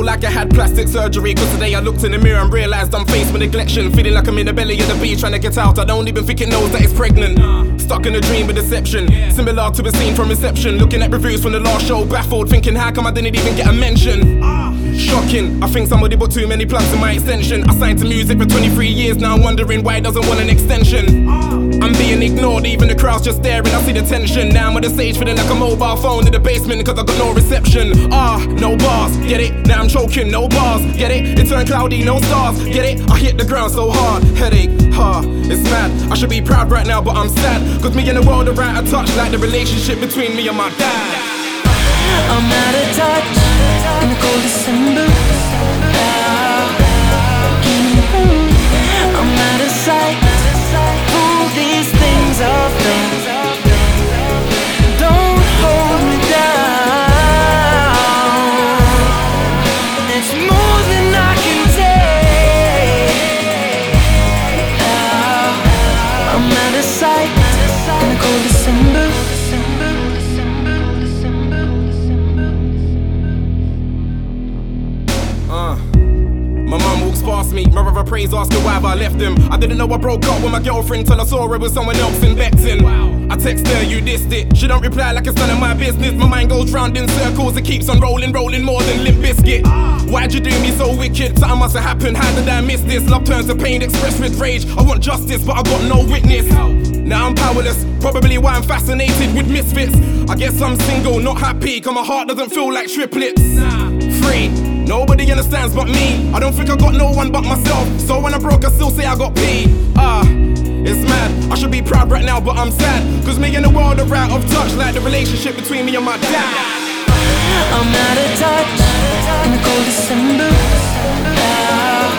like I had plastic surgery. Cause today I looked in the mirror and realized I'm faced with neglection. Feeling like I'm in the belly of the beast trying to get out. I don't even think it knows that it's pregnant. Stuck in a dream of deception. Similar to a scene from Inception. Looking at reviews from the last show, baffled, thinking how come I didn't even get a mention. Shocking, I think somebody put too many plugs in my extension. I signed to music for 23 years now, I'm wondering why it doesn't want an extension. I'm being ignored, even the crowd's just staring. I see the tension. Now I'm on the stage feeling like a mobile phone in the basement cause I got no reception. Ah, get it? Now I'm choking, no bars, get it? It turned cloudy, no stars, get it? I hit the ground so hard, headache, ha, it's mad. I should be proud right now, but I'm sad. Cause me and the world are out of touch, like the relationship between me and my dad. I'm out of me, my brother prays, asking why have I left him. I didn't know I broke up with my girlfriend till I saw her with someone else in Bexon. I text her, you dissed it. She don't reply like it's none of my business. My mind goes round in circles, it keeps on rolling, rolling more than Limp Bizkit. Ah. Why'd you do me so wicked? Something must have happened, how did I miss this? Love turns to pain, expressed with rage. I want justice, but I got no witness. Now I'm powerless, probably why I'm fascinated with misfits. I guess I'm single, not happy, cause my heart doesn't feel like triplets. Free. Nobody understands but me. I don't think I got no one but myself. So when I broke, I still say I got P. Ah, it's mad. I should be proud right now, but I'm sad. Cause me and the world are out of touch, like the relationship between me and my dad. I'm out of touch in the cold December. Mhm.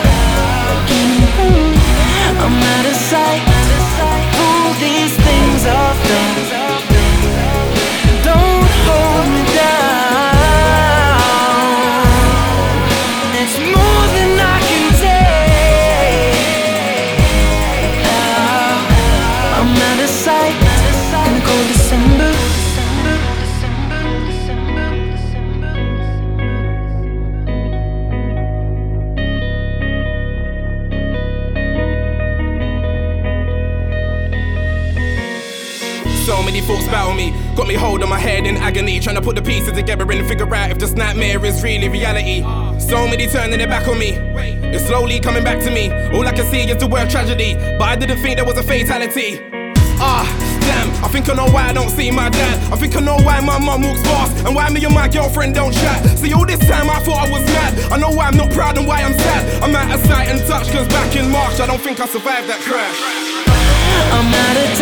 So many thoughts battle me, got me holding my head in agony, trying to put the pieces together and figure out if this nightmare is really reality. So many turning their back on me, it's slowly coming back to me. All I can see is the word tragedy, but I didn't think there was a fatality. Ah, damn, I think I know why I don't see my dad. I think I know why my mum walks past and why me and my girlfriend don't chat. See, all this time I thought I was mad. I know why I'm not proud and why I'm sad. I'm out of sight and touch, cause back in March I don't think I survived that crash. I'm out of